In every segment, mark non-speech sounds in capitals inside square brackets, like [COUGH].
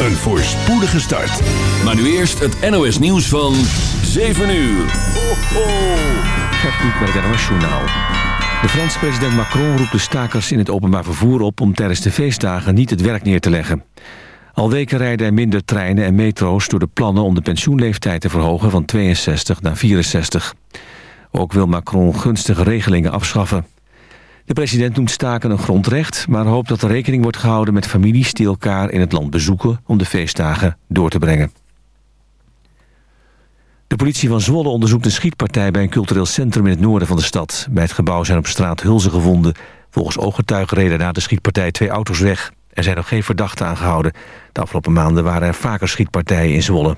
een voorspoedige start. Maar nu eerst het NOS nieuws van 7 uur. Ho, ho. Gert met het NOS Journaal. De Franse president Macron roept de stakers in het openbaar vervoer op... om tijdens de feestdagen niet het werk neer te leggen. Al weken rijden er minder treinen en metro's door de plannen... om de pensioenleeftijd te verhogen van 62 naar 64. Ook wil Macron gunstige regelingen afschaffen. De president noemt staken een grondrecht... maar hoopt dat er rekening wordt gehouden met families die elkaar in het land bezoeken... om de feestdagen door te brengen. De politie van Zwolle onderzoekt een schietpartij bij een cultureel centrum in het noorden van de stad. Bij het gebouw zijn op straat hulzen gevonden. Volgens ooggetuigen reden na de schietpartij twee auto's weg. Er zijn nog geen verdachten aangehouden. De afgelopen maanden waren er vaker schietpartijen in Zwolle.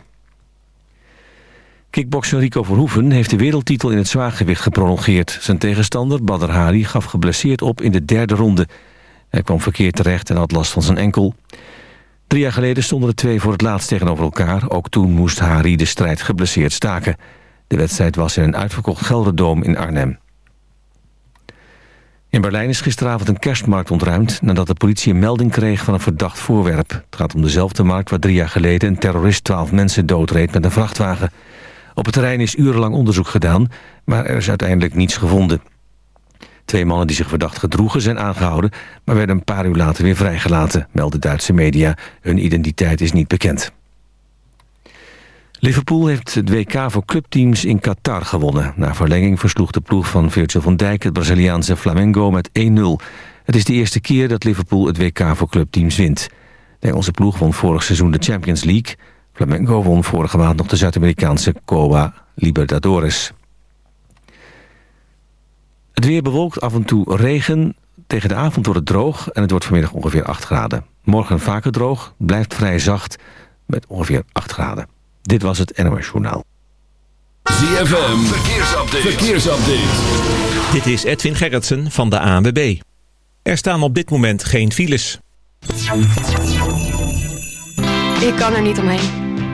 Kickbokser Rico Verhoeven heeft de wereldtitel in het zwaargewicht geprolongeerd. Zijn tegenstander Badr Hari gaf geblesseerd op in de derde ronde. Hij kwam verkeerd terecht en had last van zijn enkel. Drie jaar geleden stonden de twee voor het laatst tegenover elkaar. Ook toen moest Hari de strijd geblesseerd staken. De wedstrijd was in een uitverkocht Gelderdoom in Arnhem. In Berlijn is gisteravond een kerstmarkt ontruimd... nadat de politie een melding kreeg van een verdacht voorwerp. Het gaat om dezelfde markt waar drie jaar geleden... een terrorist twaalf mensen doodreed met een vrachtwagen. Op het terrein is urenlang onderzoek gedaan... maar er is uiteindelijk niets gevonden. Twee mannen die zich verdacht gedroegen zijn aangehouden... maar werden een paar uur later weer vrijgelaten, melden Duitse media. Hun identiteit is niet bekend. Liverpool heeft het WK voor clubteams in Qatar gewonnen. Na verlenging versloeg de ploeg van Virgil van Dijk... het Braziliaanse Flamengo met 1-0. Het is de eerste keer dat Liverpool het WK voor clubteams wint. De Engelse ploeg won vorig seizoen de Champions League. Flamengo won vorige maand nog de Zuid-Amerikaanse Copa Libertadores. Het weer bewolkt af en toe regen. Tegen de avond wordt het droog en het wordt vanmiddag ongeveer 8 graden. Morgen vaker droog, blijft vrij zacht met ongeveer 8 graden. Dit was het NOS Journaal. ZFM, verkeersupdate. verkeersupdate. Dit is Edwin Gerritsen van de ANWB. Er staan op dit moment geen files. Ik kan er niet omheen.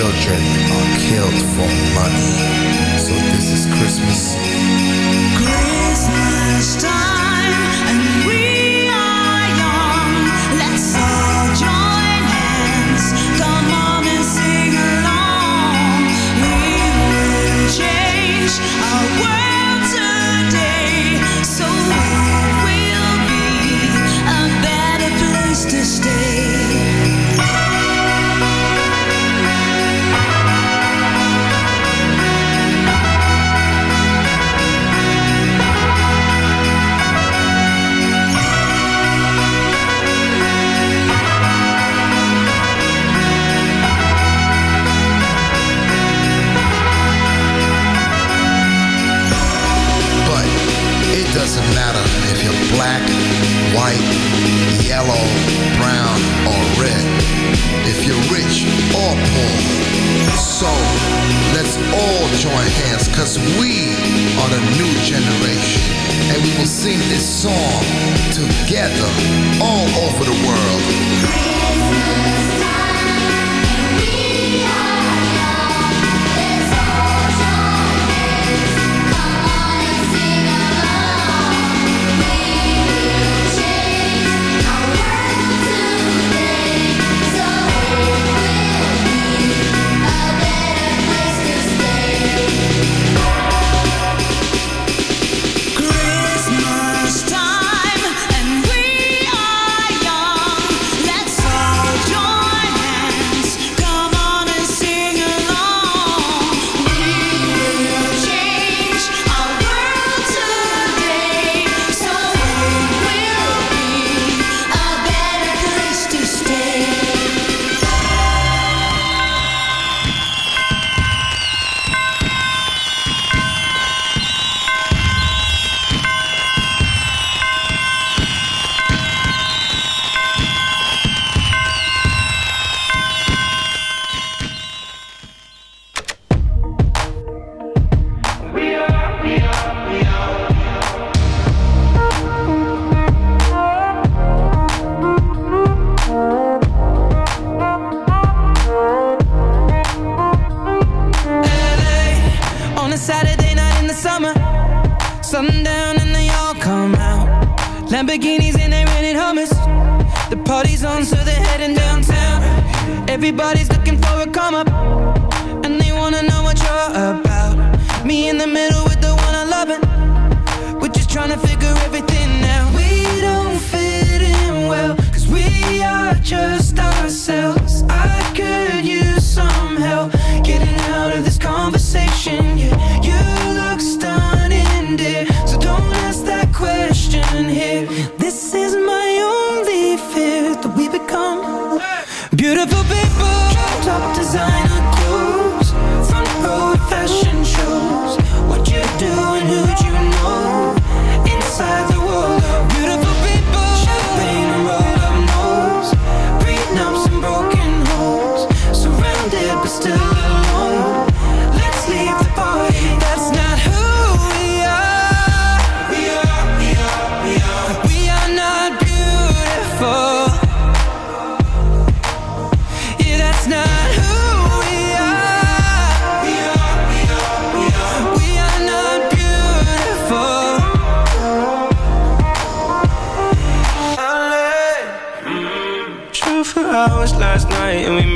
children are killed for money. So this is Christmas. Christmas time.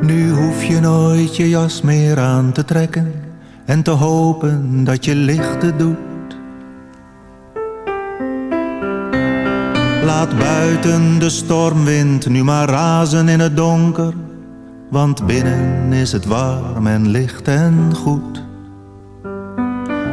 Nu hoef je nooit je jas meer aan te trekken en te hopen dat je lichten doet. Laat buiten de stormwind nu maar razen in het donker, want binnen is het warm en licht en goed.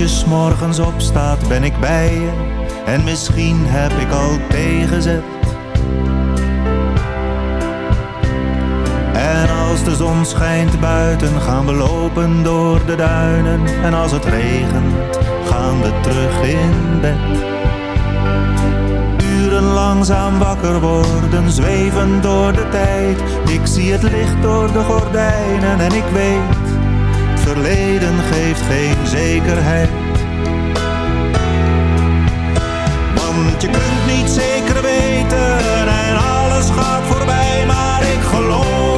Als je s'morgens opstaat ben ik bij je en misschien heb ik al tegenzet. En als de zon schijnt buiten gaan we lopen door de duinen. En als het regent gaan we terug in bed. Uren langzaam wakker worden, zweven door de tijd. Ik zie het licht door de gordijnen en ik weet, verleden geeft geen zekerheid. Want je kunt niet zeker weten en alles gaat voorbij, maar ik geloof,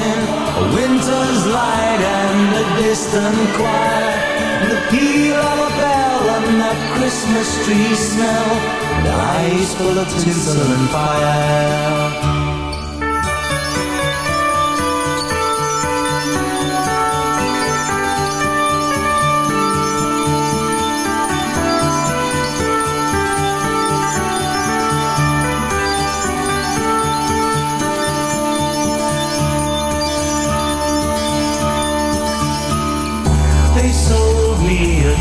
morning, a winter's light and a distant choir. And the peal of a bell and that Christmas tree smell. And eyes full of tinsel and fire.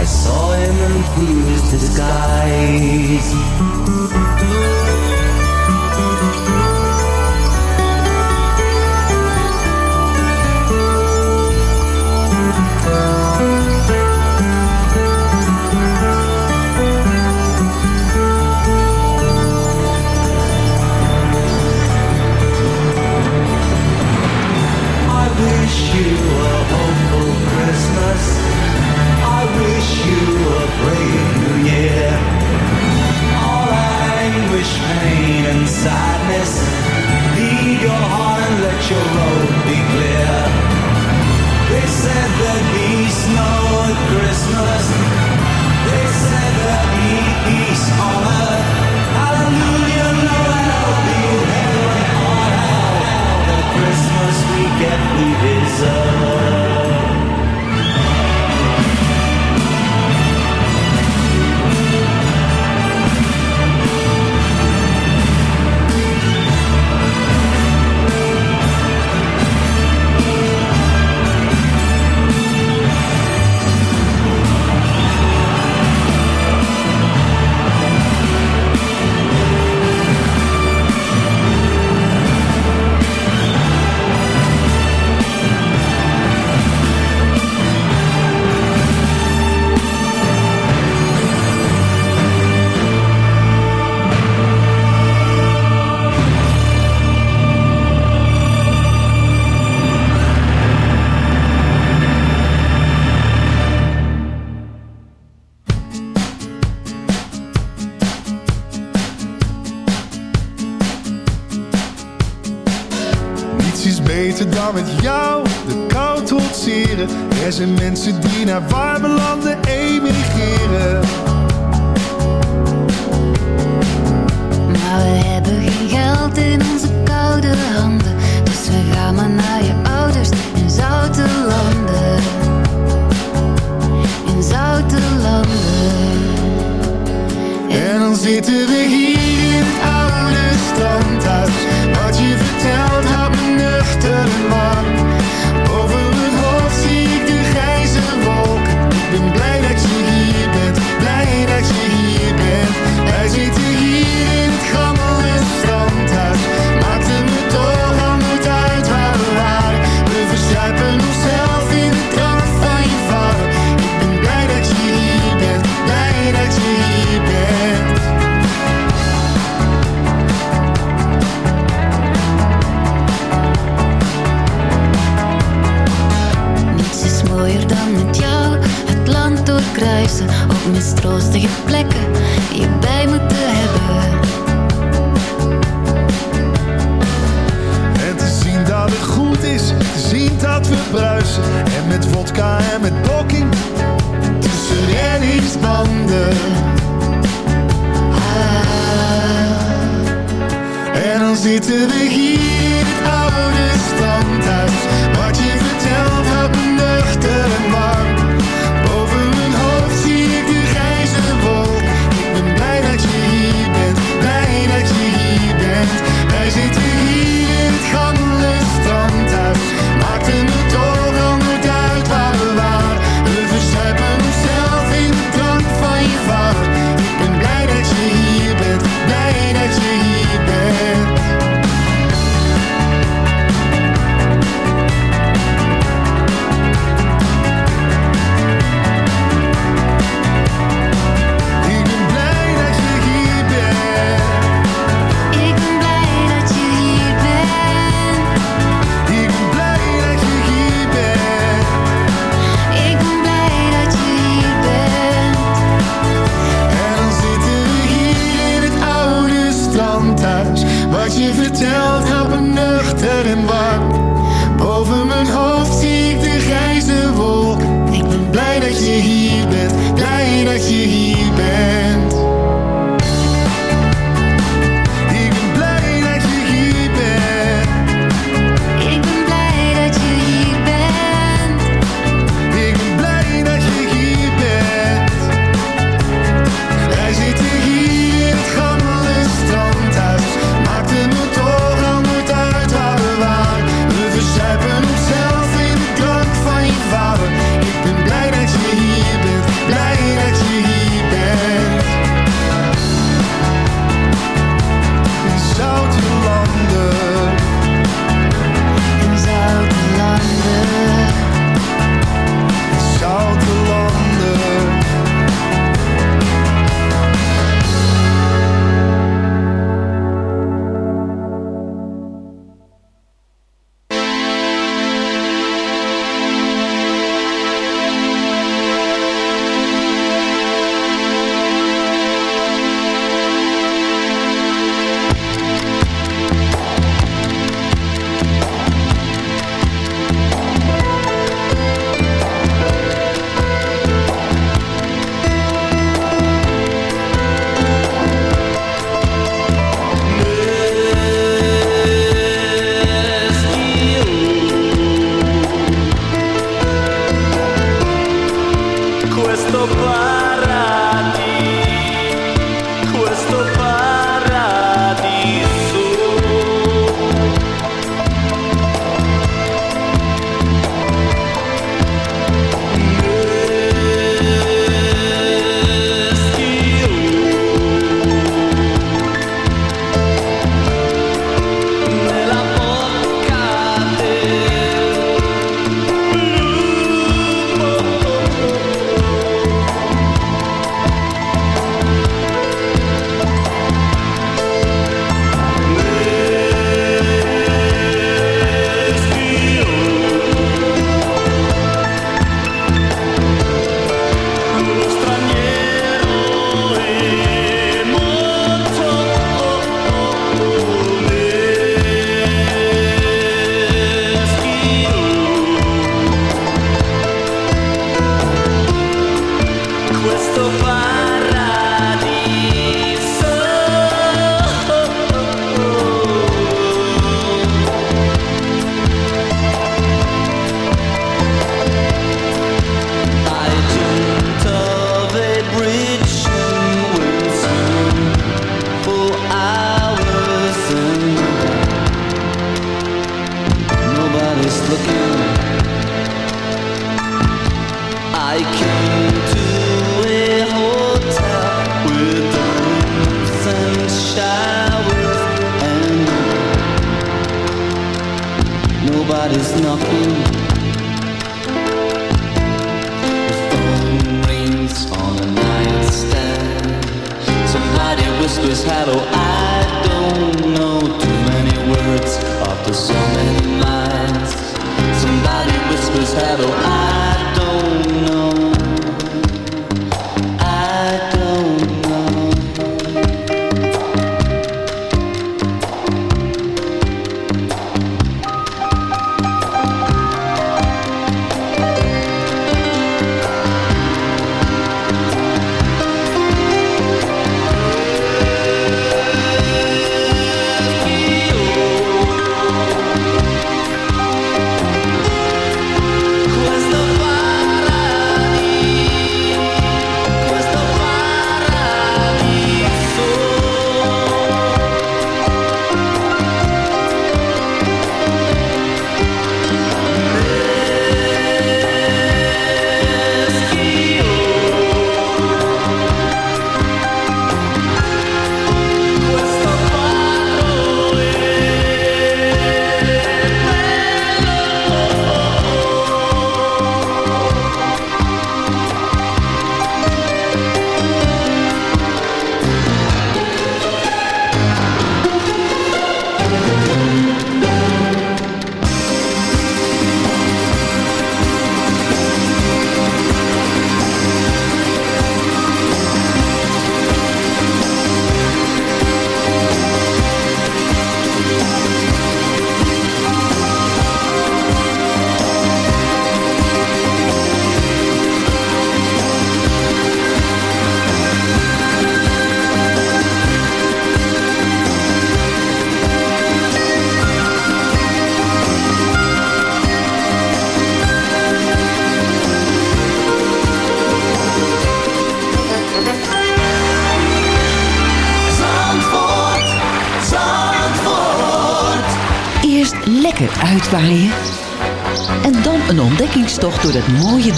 And I saw him through his disguise. sadness. Heed your heart and let your road be clear. They said that he snowed Christmas. They said that he peace on earth. Hallelujah. Dan met jou de kou trotseren. Er zijn mensen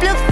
люблю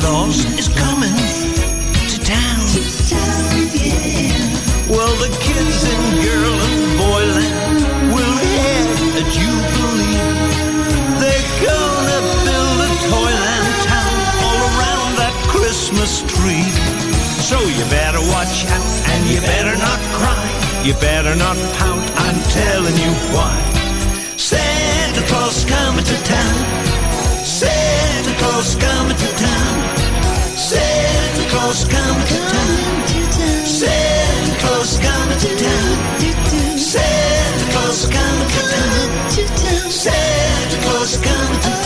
Claus is coming to town. Well, the kids in girl and boyland will head a jubilee. They're gonna build a toyland town all around that Christmas tree. So you better watch out and you better not cry. You better not pout, I'm telling you why. Santa Claus coming to town. Santa Claus coming. Claus coming to town. Santa Claus coming to town. Santa Claus coming to town. Santa Claus coming to town.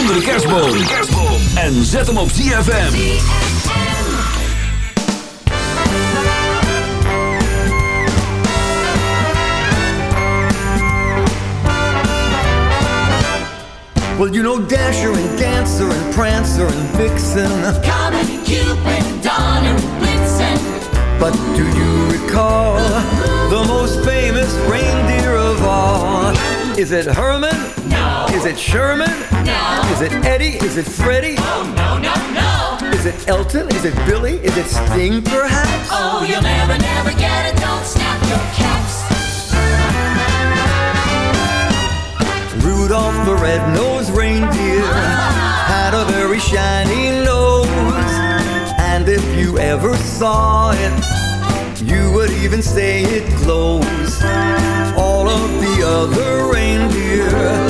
Onder de kerstboom. En zet hem op ZFM. Well, you know Dasher and Dancer and Prancer and Vixen. Comet, Cupid, Donner, Blitzen. But do you recall the most famous reindeer of all? Is it Herman? Is it Sherman? No. Is it Eddie? Is it Freddie? Oh, no, no, no. Is it Elton? Is it Billy? Is it Sting, perhaps? Oh, you'll never, never get it. Don't snap your caps. Rudolph the red-nosed reindeer [LAUGHS] had a very shiny nose. And if you ever saw it, you would even say it glows. All of the other reindeer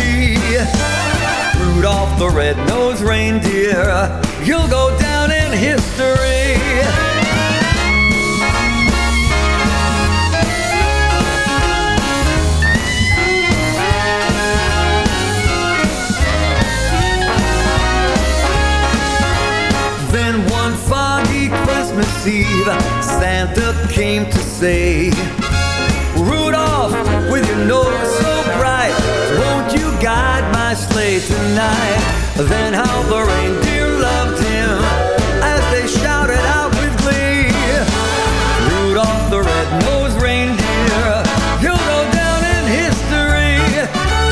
The red-nosed reindeer, you'll go down in history. Then one foggy Christmas Eve, Santa came to say, my sleigh tonight? Then how the reindeer loved him as they shouted out with glee. Rudolph the red-nosed reindeer, you'll go down in history.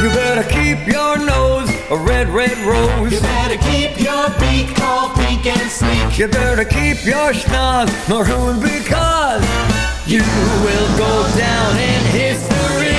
You better keep your nose a red, red rose. You better keep your beak all pink and sleek. You better keep your schnoz maroon because you will go down in history.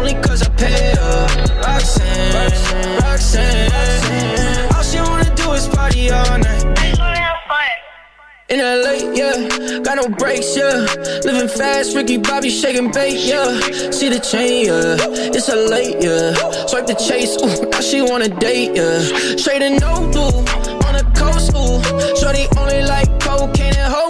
only cause I pay her. Roxanne, Roxanne. Roxanne. Roxanne. All she wanna do is party all night. In LA, yeah, got no brakes, yeah. Living fast, Ricky Bobby shaking bait, yeah. See the chain, yeah. It's a late, yeah. Swipe the chase, ooh, now she wanna date, yeah. Straight and no do on the coast, ooh. Shorty only like cocaine and Whole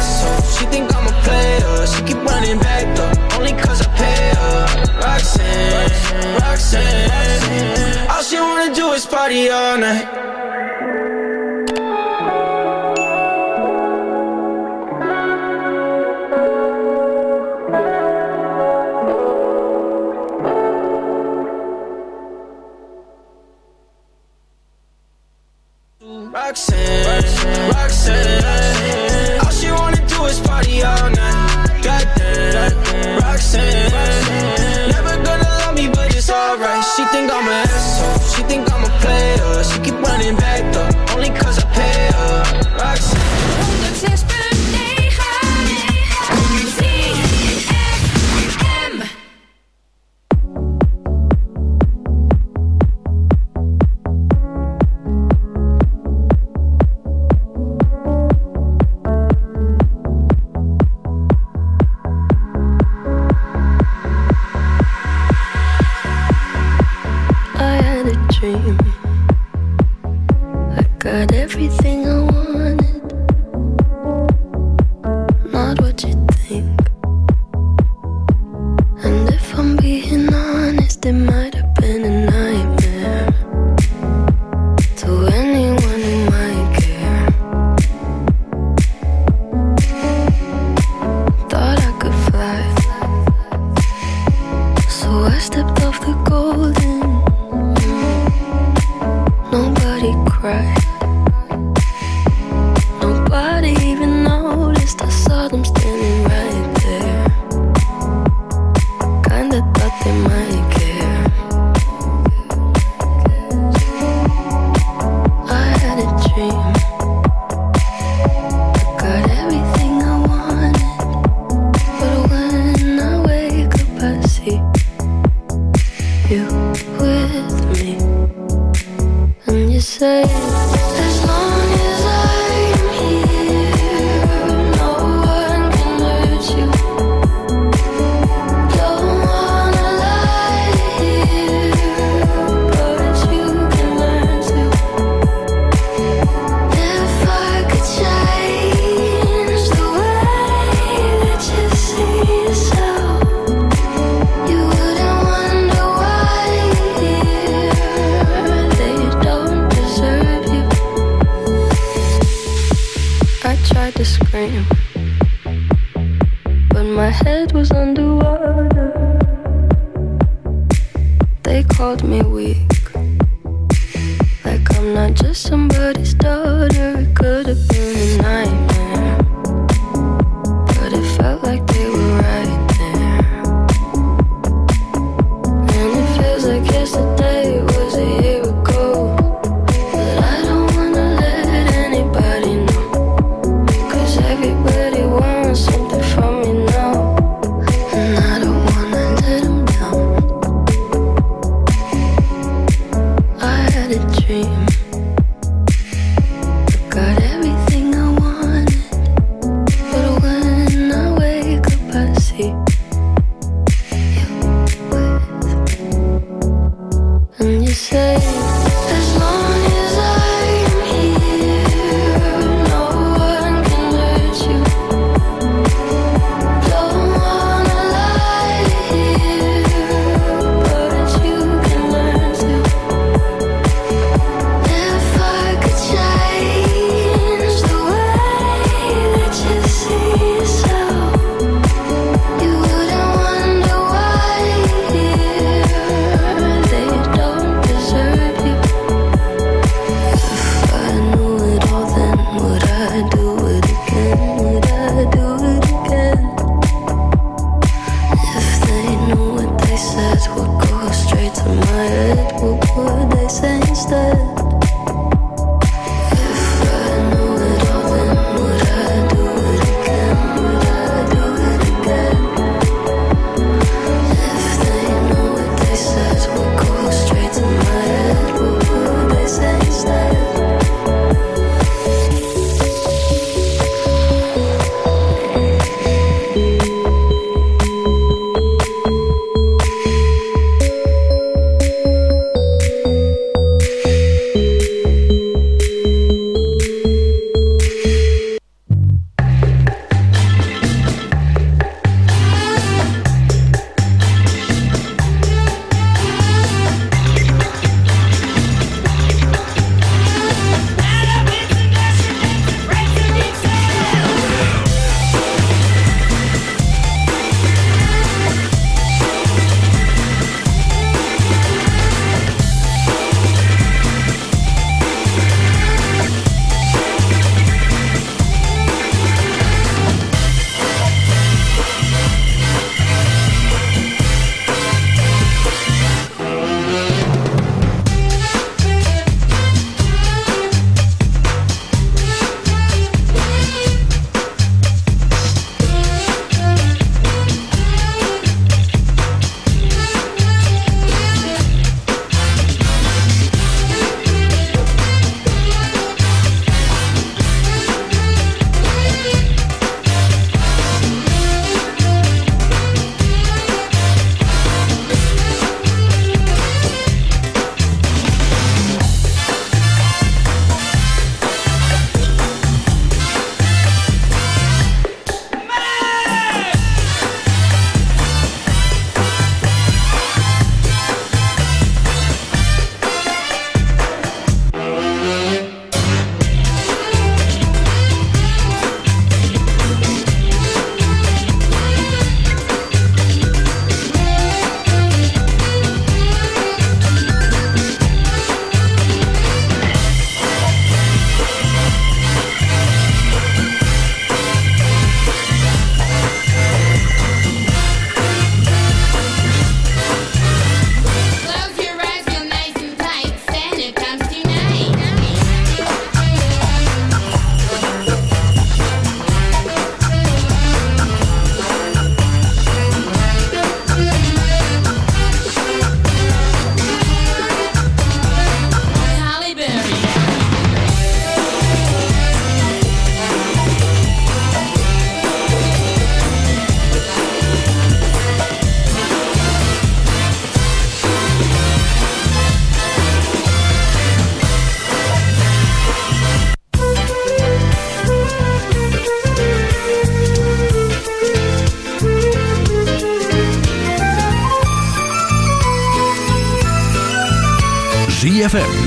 Player. She keep running back though, only cause I pay her. Roxanne, Roxanne. All she wanna do is party all night. see you with me, and you say. but my head was underwater. They called me